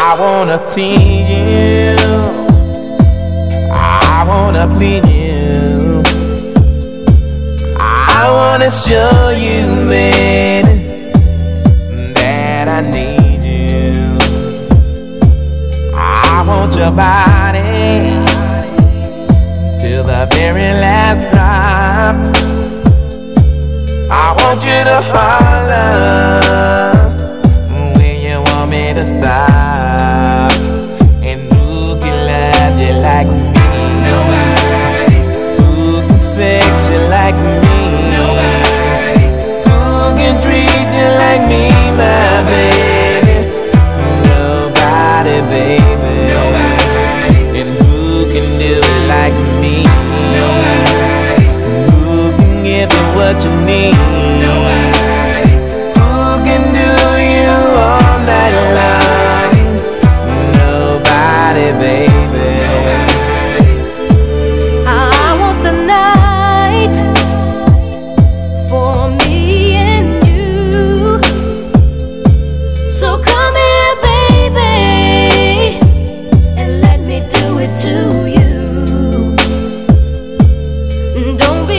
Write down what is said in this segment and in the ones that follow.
I wanna teach you. I wanna please you. I wanna show you, man, that I need you. I want your body till the very last drop. I want you to holler. find me. Don't be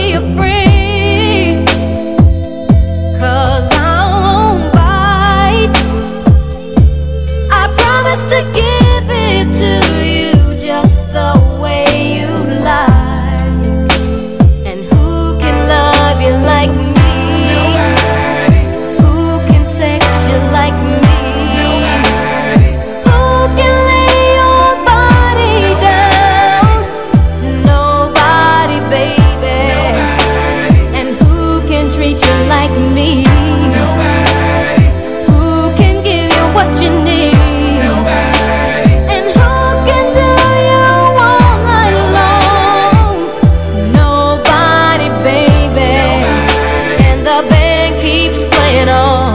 it all.